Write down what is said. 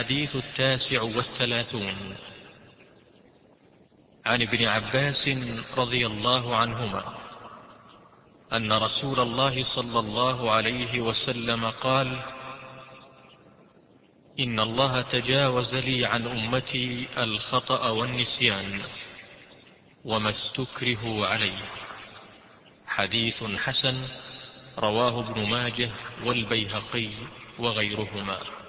الحديث التاسع والثلاثون. عن ابن عباس رضي الله عنهما أن رسول الله صلى الله عليه وسلم قال إن الله تجاوز لي عن أمتي الخطأ والنسيان وما استكرهوا عليه حديث حسن رواه ابن ماجه والبيهقي وغيرهما.